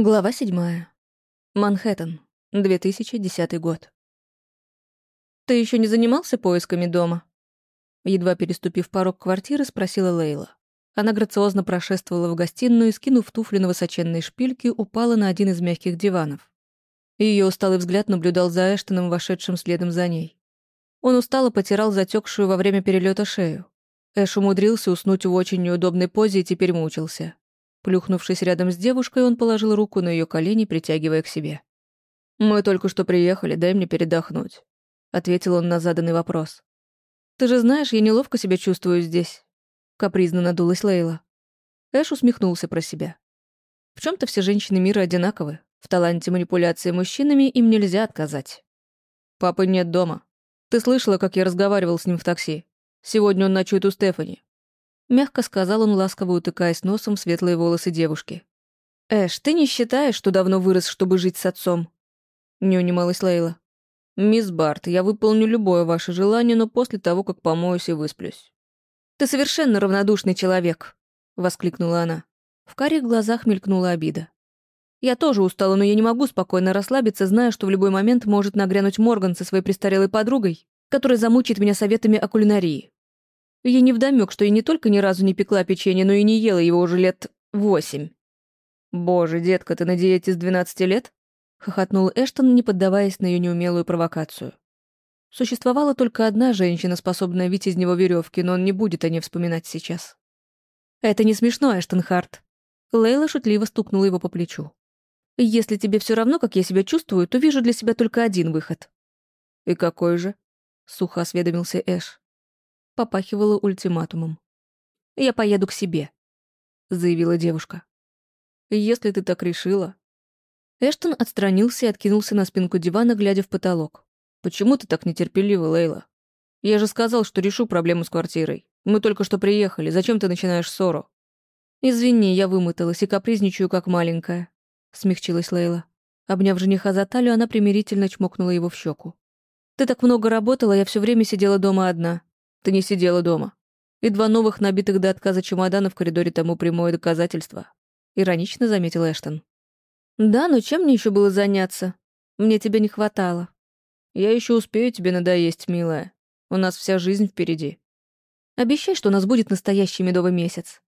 Глава седьмая. Манхэттен. 2010 год. «Ты еще не занимался поисками дома?» Едва переступив порог квартиры, спросила Лейла. Она грациозно прошествовала в гостиную и, скинув туфли на высоченные шпильки, упала на один из мягких диванов. Ее усталый взгляд наблюдал за Эштоном, вошедшим следом за ней. Он устало потирал затекшую во время перелета шею. Эш умудрился уснуть в очень неудобной позе и теперь мучился. Плюхнувшись рядом с девушкой, он положил руку на ее колени, притягивая к себе. «Мы только что приехали, дай мне передохнуть», — ответил он на заданный вопрос. «Ты же знаешь, я неловко себя чувствую здесь», — капризно надулась Лейла. Эш усмехнулся про себя. В чем то все женщины мира одинаковы. В таланте манипуляции мужчинами им нельзя отказать. «Папы нет дома. Ты слышала, как я разговаривал с ним в такси? Сегодня он ночует у Стефани. Мягко сказал он, ласково утыкаясь носом в светлые волосы девушки. «Эш, ты не считаешь, что давно вырос, чтобы жить с отцом?» Не унималась Лейла. «Мисс Барт, я выполню любое ваше желание, но после того, как помоюсь и высплюсь». «Ты совершенно равнодушный человек», — воскликнула она. В карих глазах мелькнула обида. «Я тоже устала, но я не могу спокойно расслабиться, зная, что в любой момент может нагрянуть Морган со своей престарелой подругой, которая замучит меня советами о кулинарии. Ей невдомёк, что я не только ни разу не пекла печенье, но и не ела его уже лет восемь. «Боже, детка, ты на диете с двенадцати лет?» — хохотнул Эштон, не поддаваясь на ее неумелую провокацию. Существовала только одна женщина, способная вить из него веревки, но он не будет о ней вспоминать сейчас. «Это не смешно, Эштон Харт». Лейла шутливо стукнула его по плечу. «Если тебе все равно, как я себя чувствую, то вижу для себя только один выход». «И какой же?» — сухо осведомился Эш попахивало ультиматумом. «Я поеду к себе», — заявила девушка. «Если ты так решила...» Эштон отстранился и откинулся на спинку дивана, глядя в потолок. «Почему ты так нетерпелива, Лейла? Я же сказал, что решу проблему с квартирой. Мы только что приехали. Зачем ты начинаешь ссору?» «Извини, я вымоталась и капризничаю, как маленькая», — смягчилась Лейла. Обняв жениха за талию, она примирительно чмокнула его в щеку. «Ты так много работала, я все время сидела дома одна. Ты не сидела дома. И два новых набитых до отказа чемодана в коридоре тому прямое доказательство. Иронично заметил Эштон. Да, но чем мне еще было заняться? Мне тебя не хватало. Я еще успею тебе надоесть, милая. У нас вся жизнь впереди. Обещай, что у нас будет настоящий медовый месяц.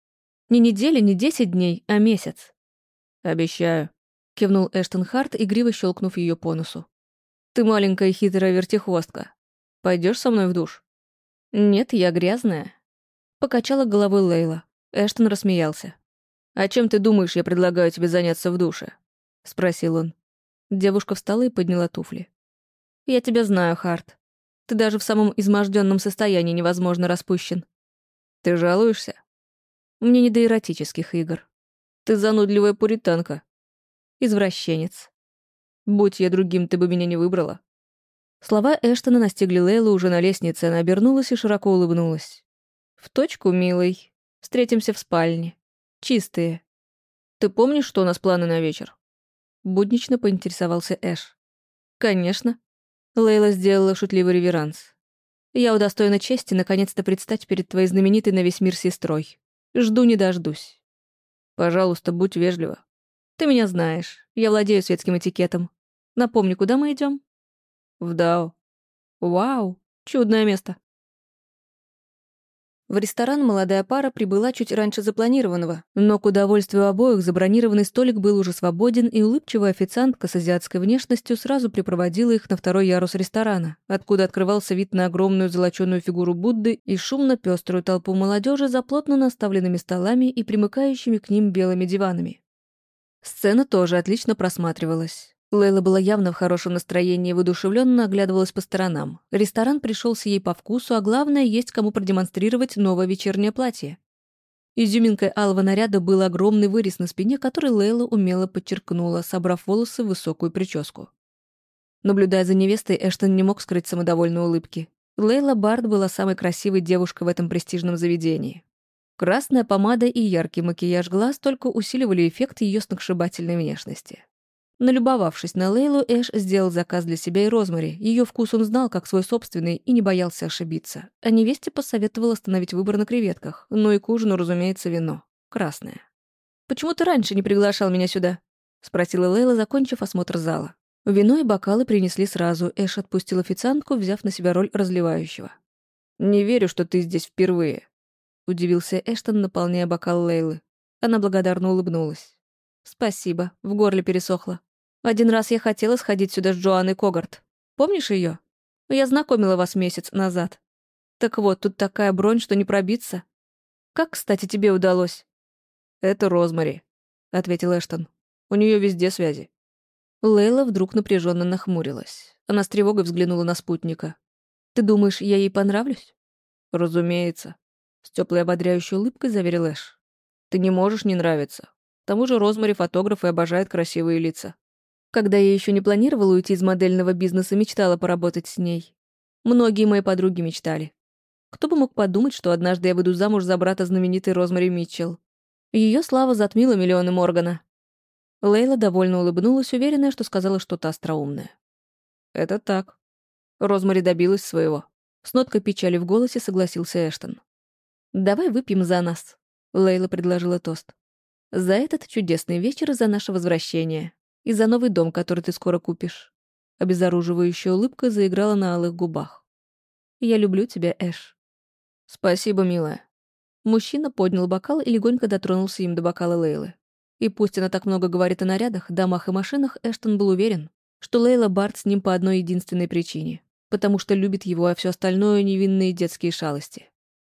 Не неделя, не десять дней, а месяц. Обещаю. Кивнул Эштон Харт, игриво щелкнув ее по носу. Ты маленькая хитрая вертихвостка. Пойдешь со мной в душ? «Нет, я грязная», — покачала головой Лейла. Эштон рассмеялся. «А чем ты думаешь, я предлагаю тебе заняться в душе?» — спросил он. Девушка встала и подняла туфли. «Я тебя знаю, Харт. Ты даже в самом изможденном состоянии невозможно распущен. Ты жалуешься? Мне не до эротических игр. Ты занудливая пуританка. Извращенец. Будь я другим, ты бы меня не выбрала. Слова Эштона настигли Лейлу уже на лестнице, она обернулась и широко улыбнулась. «В точку, милый. Встретимся в спальне. Чистые. Ты помнишь, что у нас планы на вечер?» Буднично поинтересовался Эш. «Конечно». Лейла сделала шутливый реверанс. «Я удостоена чести наконец-то предстать перед твоей знаменитой на весь мир сестрой. Жду не дождусь. Пожалуйста, будь вежлива. Ты меня знаешь. Я владею светским этикетом. Напомни, куда мы идем? В Дао. Вау, чудное место. В ресторан молодая пара прибыла чуть раньше запланированного, но к удовольствию обоих забронированный столик был уже свободен, и улыбчивая официантка с азиатской внешностью сразу припроводила их на второй ярус ресторана, откуда открывался вид на огромную золоченую фигуру Будды и шумно пеструю толпу молодежи за плотно наставленными столами и примыкающими к ним белыми диванами. Сцена тоже отлично просматривалась. Лейла была явно в хорошем настроении и воодушевленно оглядывалась по сторонам. Ресторан пришелся ей по вкусу, а главное, есть кому продемонстрировать новое вечернее платье. Изюминкой алого наряда был огромный вырез на спине, который Лейла умело подчеркнула, собрав волосы в высокую прическу. Наблюдая за невестой, Эштон не мог скрыть самодовольной улыбки. Лейла Бард была самой красивой девушкой в этом престижном заведении. Красная помада и яркий макияж глаз только усиливали эффект ее сногсшибательной внешности. Налюбовавшись на Лейлу, Эш сделал заказ для себя и Розмари. Ее вкус он знал, как свой собственный, и не боялся ошибиться. А невесте посоветовал остановить выбор на креветках. Ну и к ужину, разумеется, вино. Красное. «Почему ты раньше не приглашал меня сюда?» — спросила Лейла, закончив осмотр зала. Вино и бокалы принесли сразу, Эш отпустил официантку, взяв на себя роль разливающего. «Не верю, что ты здесь впервые», — удивился Эштон, наполняя бокал Лейлы. Она благодарно улыбнулась. «Спасибо, в горле пересохло. Один раз я хотела сходить сюда с Джоанной Когарт. Помнишь ее? Я знакомила вас месяц назад. Так вот, тут такая бронь, что не пробиться. Как, кстати, тебе удалось?» «Это Розмари», — ответил Эштон. «У нее везде связи». Лейла вдруг напряженно нахмурилась. Она с тревогой взглянула на спутника. «Ты думаешь, я ей понравлюсь?» «Разумеется», — с теплой ободряющей улыбкой заверил Эш. «Ты не можешь не нравиться. К тому же Розмари фотограф и обожает красивые лица. Когда я еще не планировала уйти из модельного бизнеса, мечтала поработать с ней. Многие мои подруги мечтали. Кто бы мог подумать, что однажды я выйду замуж за брата знаменитой Розмари Митчелл. Ее слава затмила миллионы Моргана. Лейла довольно улыбнулась, уверенная, что сказала что-то остроумное. «Это так». Розмари добилась своего. С ноткой печали в голосе согласился Эштон. «Давай выпьем за нас», — Лейла предложила тост. «За этот чудесный вечер и за наше возвращение. И за новый дом, который ты скоро купишь». Обезоруживающая улыбка заиграла на алых губах. «Я люблю тебя, Эш». «Спасибо, милая». Мужчина поднял бокал и легонько дотронулся им до бокала Лейлы. И пусть она так много говорит о нарядах, домах и машинах, Эштон был уверен, что Лейла Барт с ним по одной единственной причине. Потому что любит его, а все остальное — невинные детские шалости.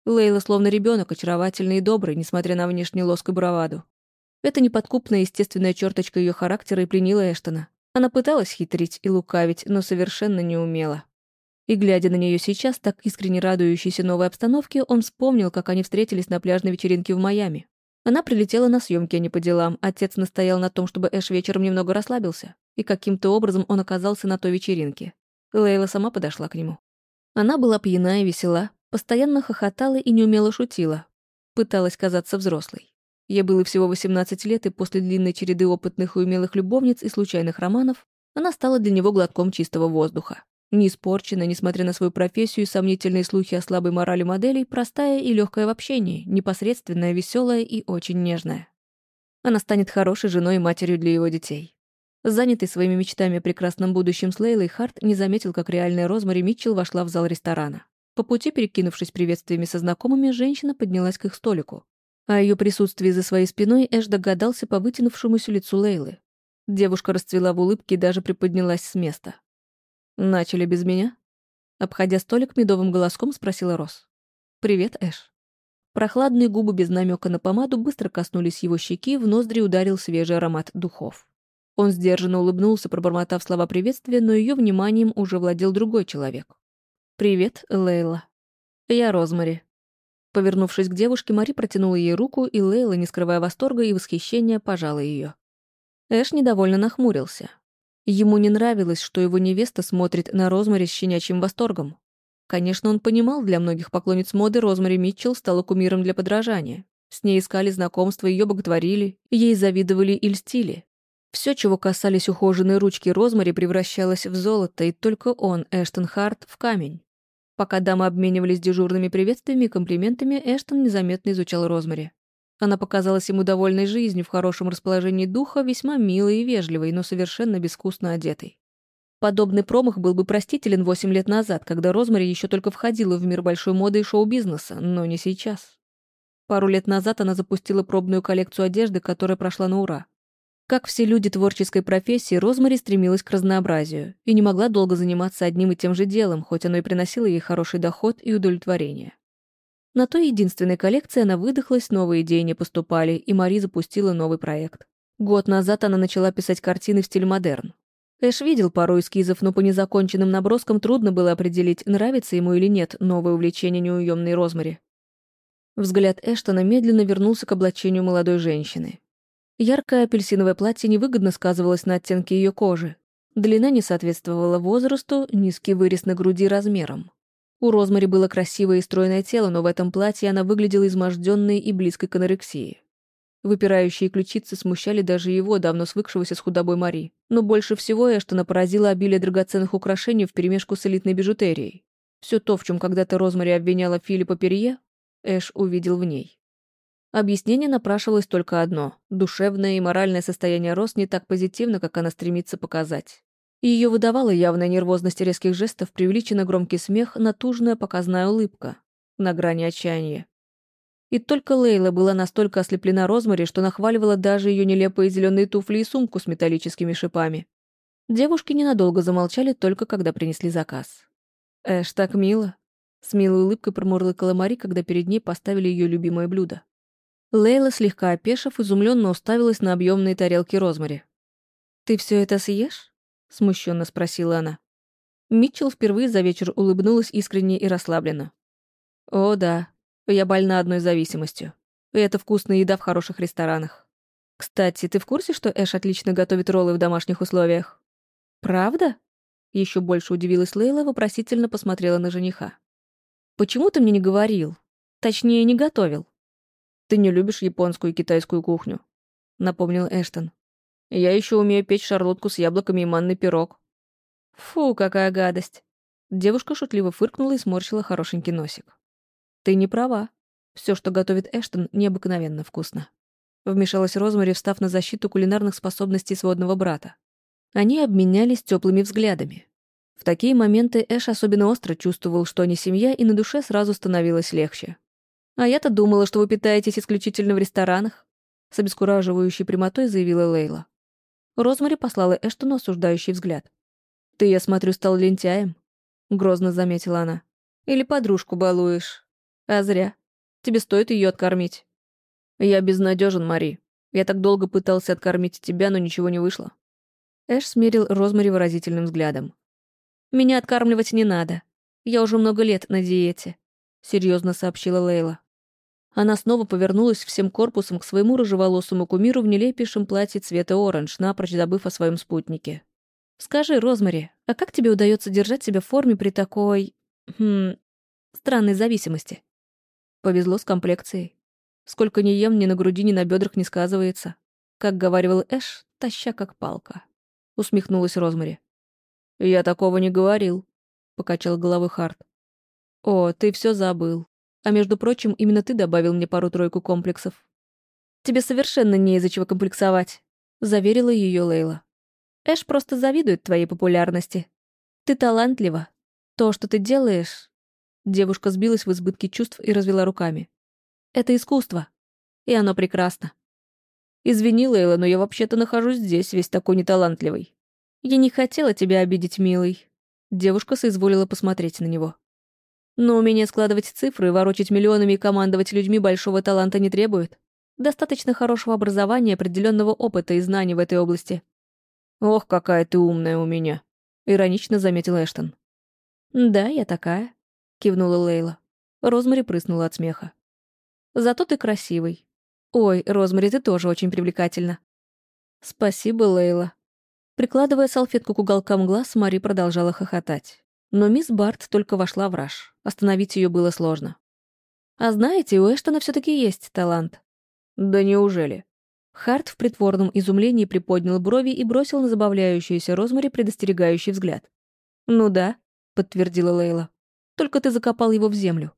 Лейла словно ребенок, очаровательный и добрый, несмотря на внешний лоск и браваду. Эта неподкупная естественная черточка ее характера и пленила Эштона. Она пыталась хитрить и лукавить, но совершенно не умела. И, глядя на нее сейчас, так искренне радующейся новой обстановке, он вспомнил, как они встретились на пляжной вечеринке в Майами. Она прилетела на съемки, а не по делам. Отец настоял на том, чтобы Эш вечером немного расслабился, и каким-то образом он оказался на той вечеринке. Лейла сама подошла к нему. Она была пьяна и весела, постоянно хохотала и неумело шутила. Пыталась казаться взрослой. Ей было всего 18 лет, и после длинной череды опытных и умелых любовниц и случайных романов она стала для него глотком чистого воздуха. Не испорчена, несмотря на свою профессию и сомнительные слухи о слабой морали моделей, простая и легкая в общении, непосредственная, веселая и очень нежная. Она станет хорошей женой и матерью для его детей. Занятый своими мечтами о прекрасном будущем с Лейлой, Харт не заметил, как реальная Розмари Митчелл вошла в зал ресторана. По пути, перекинувшись приветствиями со знакомыми, женщина поднялась к их столику. О ее присутствии за своей спиной Эш догадался по вытянувшемуся лицу Лейлы. Девушка расцвела в улыбке и даже приподнялась с места. «Начали без меня?» Обходя столик, медовым голоском спросила Рос. «Привет, Эш». Прохладные губы без намека на помаду быстро коснулись его щеки, в ноздри ударил свежий аромат духов. Он сдержанно улыбнулся, пробормотав слова приветствия, но ее вниманием уже владел другой человек. «Привет, Лейла. Я Розмари». Повернувшись к девушке, Мари протянула ей руку, и Лейла, не скрывая восторга и восхищения, пожала ее. Эш недовольно нахмурился. Ему не нравилось, что его невеста смотрит на Розмари с щенячьим восторгом. Конечно, он понимал, для многих поклонниц моды Розмари Митчелл стала кумиром для подражания. С ней искали знакомства, ее боготворили, ей завидовали и льстили. Все, чего касались ухоженной ручки Розмари, превращалось в золото, и только он, Эштон Харт, в камень. Пока дамы обменивались дежурными приветствиями и комплиментами, Эштон незаметно изучал Розмари. Она показалась ему довольной жизнью, в хорошем расположении духа, весьма милой и вежливой, но совершенно безвкусно одетой. Подобный промах был бы простителен восемь лет назад, когда Розмари еще только входила в мир большой моды и шоу-бизнеса, но не сейчас. Пару лет назад она запустила пробную коллекцию одежды, которая прошла на ура. Как все люди творческой профессии, Розмари стремилась к разнообразию и не могла долго заниматься одним и тем же делом, хоть оно и приносило ей хороший доход и удовлетворение. На той единственной коллекции она выдохлась, новые идеи не поступали, и Мари запустила новый проект. Год назад она начала писать картины в стиле модерн. Эш видел пару эскизов, но по незаконченным наброскам трудно было определить, нравится ему или нет новое увлечение неуемной Розмари. Взгляд Эштона медленно вернулся к облачению молодой женщины. Яркое апельсиновое платье невыгодно сказывалось на оттенке ее кожи. Длина не соответствовала возрасту, низкий вырез на груди размером. У Розмари было красивое и стройное тело, но в этом платье она выглядела изможденной и близкой к анорексии. Выпирающие ключицы смущали даже его, давно свыкшегося с худобой Мари. Но больше всего Эштона поразило обилие драгоценных украшений вперемешку с элитной бижутерией. Все то, в чем когда-то Розмари обвиняла Филиппа Перье, Эш увидел в ней. Объяснение напрашивалось только одно — душевное и моральное состояние Рос не так позитивно, как она стремится показать. Ее выдавала явная нервозность резких жестов, преувеличенно громкий смех, натужная показная улыбка на грани отчаяния. И только Лейла была настолько ослеплена Розмари, что нахваливала даже ее нелепые зеленые туфли и сумку с металлическими шипами. Девушки ненадолго замолчали, только когда принесли заказ. «Эш, так мило!» С милой улыбкой промурлыкала Мари, когда перед ней поставили ее любимое блюдо. Лейла, слегка опешив, изумленно уставилась на объемные тарелки Розмари. «Ты все это съешь?» — смущенно спросила она. Митчелл впервые за вечер улыбнулась искренне и расслабленно. «О, да, я больна одной зависимостью. И это вкусная еда в хороших ресторанах. Кстати, ты в курсе, что Эш отлично готовит роллы в домашних условиях?» «Правда?» Еще больше удивилась Лейла, вопросительно посмотрела на жениха. «Почему ты мне не говорил? Точнее, не готовил?» «Ты не любишь японскую и китайскую кухню», — напомнил Эштон. Я еще умею печь шарлотку с яблоками и манный пирог». «Фу, какая гадость!» Девушка шутливо фыркнула и сморщила хорошенький носик. «Ты не права. Все, что готовит Эштон, необыкновенно вкусно». Вмешалась Розмари, встав на защиту кулинарных способностей сводного брата. Они обменялись теплыми взглядами. В такие моменты Эш особенно остро чувствовал, что они семья, и на душе сразу становилось легче. «А я-то думала, что вы питаетесь исключительно в ресторанах», с обескураживающей прямотой заявила Лейла. Розмари послала Эштону осуждающий взгляд. «Ты, я смотрю, стал лентяем?» — грозно заметила она. «Или подружку балуешь? А зря. Тебе стоит ее откормить». «Я безнадежен, Мари. Я так долго пытался откормить тебя, но ничего не вышло». Эш смерил Розмари выразительным взглядом. «Меня откармливать не надо. Я уже много лет на диете», — серьезно сообщила Лейла. Она снова повернулась всем корпусом к своему рыжеволосому кумиру в нелепейшем платье цвета оранж, напрочь забыв о своем спутнике. «Скажи, Розмари, а как тебе удается держать себя в форме при такой... Хм... странной зависимости?» Повезло с комплекцией. Сколько ни ем, ни на груди, ни на бедрах не сказывается. Как говаривал Эш, таща как палка. Усмехнулась Розмари. «Я такого не говорил», — покачал головой Харт. «О, ты все забыл. А между прочим, именно ты добавил мне пару-тройку комплексов. Тебе совершенно не из-за чего комплексовать, заверила ее Лейла. Эш просто завидует твоей популярности. Ты талантлива. То, что ты делаешь... Девушка сбилась в избытке чувств и развела руками. Это искусство. И оно прекрасно. Извини, Лейла, но я вообще-то нахожусь здесь, весь такой неталантливый. Я не хотела тебя обидеть, милый. Девушка соизволила посмотреть на него. Но умение складывать цифры, ворочать миллионами и командовать людьми большого таланта не требует. Достаточно хорошего образования, определенного опыта и знаний в этой области. «Ох, какая ты умная у меня», — иронично заметил Эштон. «Да, я такая», — кивнула Лейла. Розмари прыснула от смеха. «Зато ты красивый. Ой, Розмари, ты тоже очень привлекательна». «Спасибо, Лейла». Прикладывая салфетку к уголкам глаз, Мари продолжала хохотать. Но мисс Барт только вошла в раж. Остановить ее было сложно. «А знаете, у Эштона все таки есть талант». «Да неужели?» Харт в притворном изумлении приподнял брови и бросил на забавляющуюся Розмари предостерегающий взгляд. «Ну да», — подтвердила Лейла. «Только ты закопал его в землю».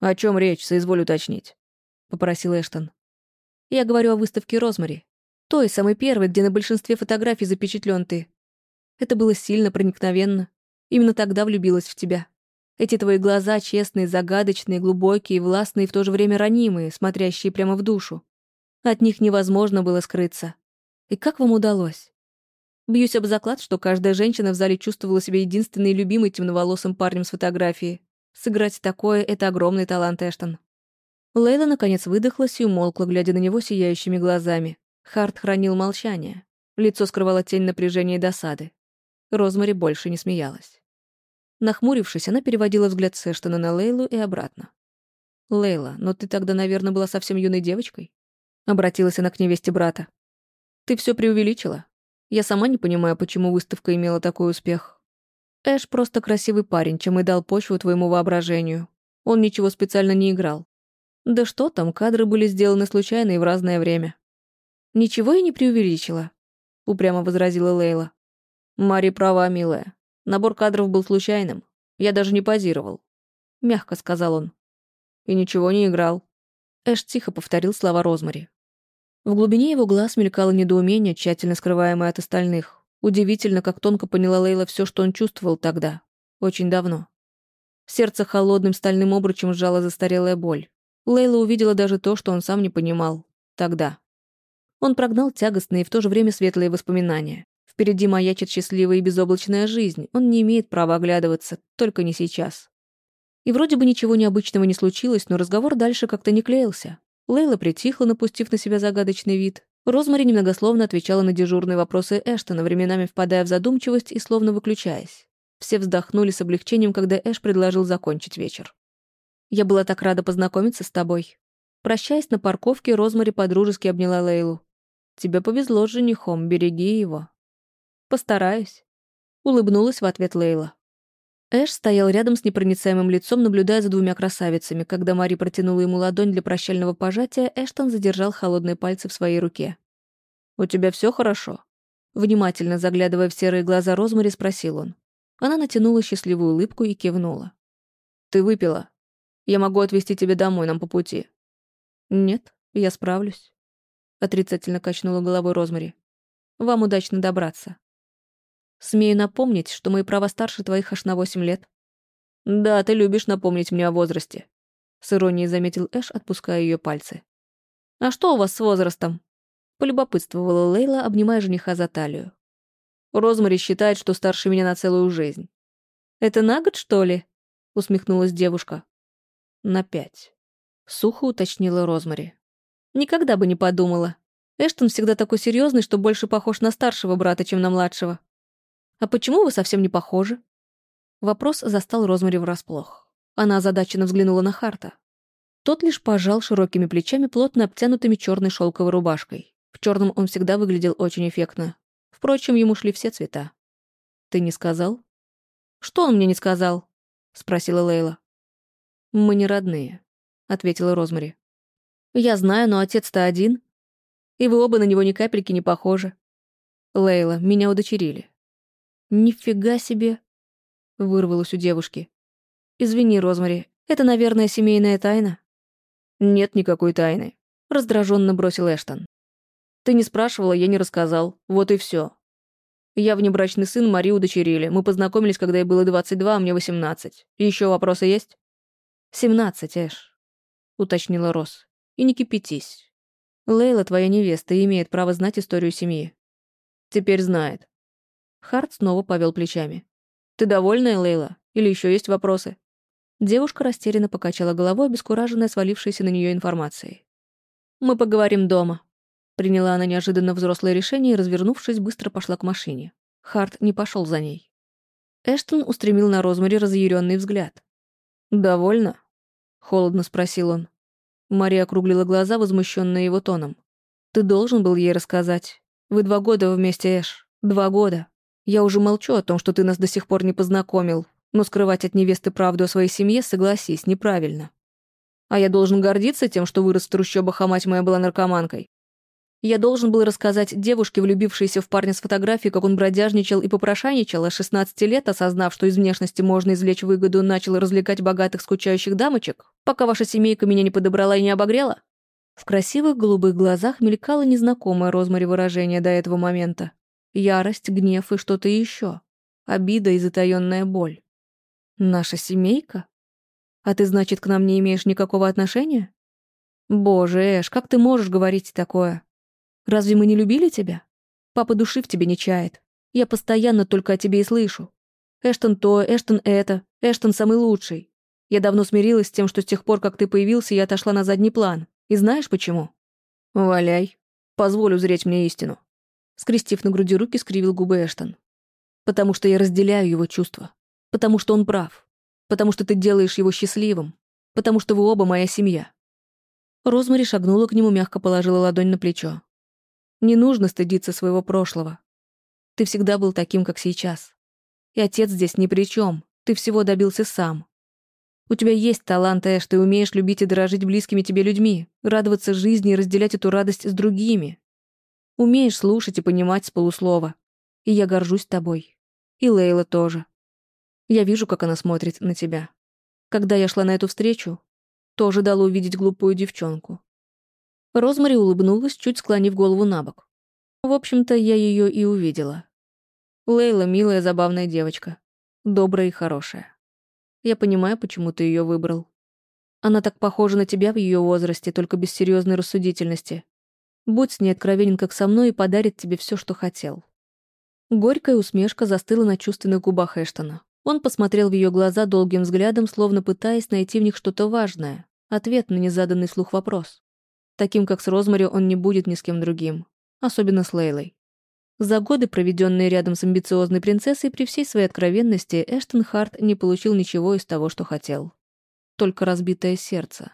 «О чем речь, соизволь уточнить», — попросил Эштон. «Я говорю о выставке Розмари. Той самой первой, где на большинстве фотографий запечатлен ты. Это было сильно, проникновенно. Именно тогда влюбилась в тебя. Эти твои глаза честные, загадочные, глубокие, властные и в то же время ранимые, смотрящие прямо в душу. От них невозможно было скрыться. И как вам удалось? Бьюсь об заклад, что каждая женщина в зале чувствовала себя единственной любимой темноволосым парнем с фотографии. Сыграть такое — это огромный талант, Эштон. Лейла наконец выдохлась и умолкла, глядя на него сияющими глазами. Харт хранил молчание. Лицо скрывало тень напряжения и досады. Розмари больше не смеялась. Нахмурившись, она переводила взгляд с Эштона на Лейлу и обратно. «Лейла, но ты тогда, наверное, была совсем юной девочкой?» Обратилась она к невесте брата. «Ты все преувеличила. Я сама не понимаю, почему выставка имела такой успех. Эш просто красивый парень, чем и дал почву твоему воображению. Он ничего специально не играл. Да что там, кадры были сделаны случайно и в разное время». «Ничего я не преувеличила», — упрямо возразила Лейла. «Мари права, милая. Набор кадров был случайным. Я даже не позировал», — мягко сказал он. «И ничего не играл». Эш тихо повторил слова Розмари. В глубине его глаз мелькало недоумение, тщательно скрываемое от остальных. Удивительно, как тонко поняла Лейла все, что он чувствовал тогда. Очень давно. Сердце холодным стальным обручем сжала застарелая боль. Лейла увидела даже то, что он сам не понимал. Тогда. Он прогнал тягостные и в то же время светлые воспоминания. Впереди маячит счастливая и безоблачная жизнь. Он не имеет права оглядываться, только не сейчас. И вроде бы ничего необычного не случилось, но разговор дальше как-то не клеился. Лейла притихла, напустив на себя загадочный вид. Розмари немногословно отвечала на дежурные вопросы Эштона, временами впадая в задумчивость и словно выключаясь. Все вздохнули с облегчением, когда Эш предложил закончить вечер. «Я была так рада познакомиться с тобой». Прощаясь на парковке, Розмари подружески обняла Лейлу. «Тебе повезло с женихом, береги его». «Постараюсь», — улыбнулась в ответ Лейла. Эш стоял рядом с непроницаемым лицом, наблюдая за двумя красавицами. Когда Мари протянула ему ладонь для прощального пожатия, Эштон задержал холодные пальцы в своей руке. «У тебя все хорошо?» Внимательно заглядывая в серые глаза Розмари, спросил он. Она натянула счастливую улыбку и кивнула. «Ты выпила. Я могу отвезти тебя домой, нам по пути». «Нет, я справлюсь», — отрицательно качнула головой Розмари. «Вам удачно добраться». Смею напомнить, что мои права старше твоих аж на восемь лет. Да, ты любишь напомнить мне о возрасте. С иронией заметил Эш, отпуская ее пальцы. А что у вас с возрастом? Полюбопытствовала Лейла, обнимая жениха за талию. Розмари считает, что старше меня на целую жизнь. Это на год, что ли? Усмехнулась девушка. На пять. Сухо уточнила Розмари. Никогда бы не подумала. Эштон всегда такой серьезный, что больше похож на старшего брата, чем на младшего. «А почему вы совсем не похожи?» Вопрос застал Розмари врасплох. Она озадаченно взглянула на Харта. Тот лишь пожал широкими плечами, плотно обтянутыми черной шелковой рубашкой. В черном он всегда выглядел очень эффектно. Впрочем, ему шли все цвета. «Ты не сказал?» «Что он мне не сказал?» — спросила Лейла. «Мы не родные», — ответила Розмари. «Я знаю, но отец-то один. И вы оба на него ни капельки не похожи. Лейла, меня удочерили. «Нифига себе!» — вырвалось у девушки. «Извини, Розмари, это, наверное, семейная тайна?» «Нет никакой тайны», — раздраженно бросил Эштон. «Ты не спрашивала, я не рассказал. Вот и все. Я внебрачный сын Мари удочерили. Мы познакомились, когда ей было 22, а мне 18. Еще вопросы есть?» «17, Эш», — уточнила Роз. «И не кипятись. Лейла, твоя невеста, имеет право знать историю семьи». «Теперь знает», Харт снова повел плечами. «Ты довольна, Лейла? Или еще есть вопросы?» Девушка растерянно покачала головой, обескураженная свалившейся на нее информацией. «Мы поговорим дома», — приняла она неожиданно взрослое решение и, развернувшись, быстро пошла к машине. Харт не пошел за ней. Эштон устремил на Розмари разъяренный взгляд. «Довольно?» — холодно спросил он. Мария округлила глаза, возмущенная его тоном. «Ты должен был ей рассказать. Вы два года вместе, Эш. Два года. Я уже молчу о том, что ты нас до сих пор не познакомил, но скрывать от невесты правду о своей семье, согласись, неправильно. А я должен гордиться тем, что вырос в трущобах, а мать моя была наркоманкой. Я должен был рассказать девушке, влюбившейся в парня с фотографией, как он бродяжничал и попрошайничал, а 16 лет, осознав, что из внешности можно извлечь выгоду, начал развлекать богатых скучающих дамочек, пока ваша семейка меня не подобрала и не обогрела? В красивых голубых глазах мелькало незнакомое Розмари выражение до этого момента. Ярость, гнев и что-то еще. Обида и затаённая боль. Наша семейка? А ты, значит, к нам не имеешь никакого отношения? Боже, Эш, как ты можешь говорить такое? Разве мы не любили тебя? Папа души в тебе не чает. Я постоянно только о тебе и слышу. Эштон то, Эштон это, Эштон самый лучший. Я давно смирилась с тем, что с тех пор, как ты появился, я отошла на задний план. И знаешь почему? Валяй. Позволю зреть мне истину. Скрестив на груди руки, скривил губы Эштон. «Потому что я разделяю его чувства. Потому что он прав. Потому что ты делаешь его счастливым. Потому что вы оба моя семья». Розмари шагнула к нему, мягко положила ладонь на плечо. «Не нужно стыдиться своего прошлого. Ты всегда был таким, как сейчас. И отец здесь ни при чем. Ты всего добился сам. У тебя есть талант, Эш, ты умеешь любить и дорожить близкими тебе людьми, радоваться жизни и разделять эту радость с другими. Умеешь слушать и понимать с полуслова. И я горжусь тобой. И Лейла тоже. Я вижу, как она смотрит на тебя. Когда я шла на эту встречу, то ожидала увидеть глупую девчонку. Розмари улыбнулась, чуть склонив голову на бок. В общем-то, я ее и увидела. Лейла — милая, забавная девочка. Добрая и хорошая. Я понимаю, почему ты ее выбрал. Она так похожа на тебя в ее возрасте, только без серьезной рассудительности. Будь с ней откровенен, как со мной, и подарит тебе все, что хотел. Горькая усмешка застыла на чувственных губах Эштона. Он посмотрел в ее глаза долгим взглядом, словно пытаясь найти в них что-то важное, ответ на незаданный слух вопрос. Таким, как с Розмари, он не будет ни с кем другим. Особенно с Лейлой. За годы, проведенные рядом с амбициозной принцессой, при всей своей откровенности, Эштон Харт не получил ничего из того, что хотел. Только разбитое сердце.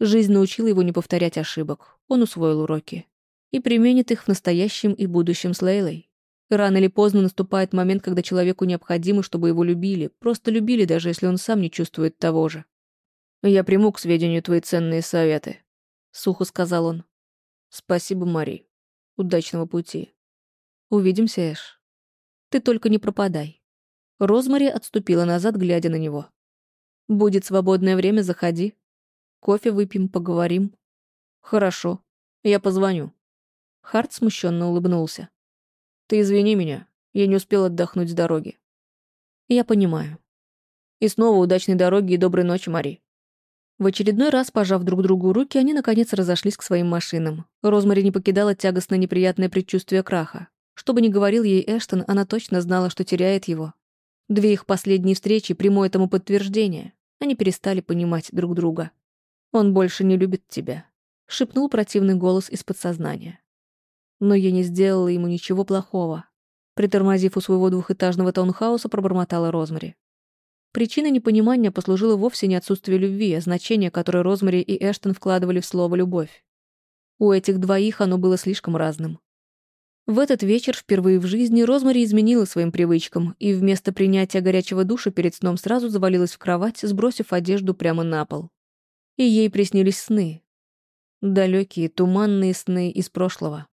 Жизнь научила его не повторять ошибок. Он усвоил уроки. И применит их в настоящем и будущем с Лейлой. Рано или поздно наступает момент, когда человеку необходимо, чтобы его любили. Просто любили, даже если он сам не чувствует того же. «Я приму к сведению твои ценные советы», — сухо сказал он. «Спасибо, Мари. Удачного пути. Увидимся, Эш. Ты только не пропадай». Розмари отступила назад, глядя на него. «Будет свободное время, заходи. Кофе выпьем, поговорим». «Хорошо. Я позвоню». Харт смущенно улыбнулся. «Ты извини меня. Я не успел отдохнуть с дороги». «Я понимаю». «И снова удачной дороги и доброй ночи, Мари». В очередной раз, пожав друг другу руки, они, наконец, разошлись к своим машинам. Розмари не покидала тягостно неприятное предчувствие краха. Что бы ни говорил ей Эштон, она точно знала, что теряет его. Две их последние встречи — прямое этому подтверждение. Они перестали понимать друг друга. «Он больше не любит тебя», — шепнул противный голос из подсознания. Но я не сделала ему ничего плохого. Притормозив у своего двухэтажного таунхауса, пробормотала Розмари. Причиной непонимания послужило вовсе не отсутствие любви, а значение, которое Розмари и Эштон вкладывали в слово «любовь». У этих двоих оно было слишком разным. В этот вечер впервые в жизни Розмари изменила своим привычкам и вместо принятия горячего душа перед сном сразу завалилась в кровать, сбросив одежду прямо на пол. И ей приснились сны. Далекие, туманные сны из прошлого.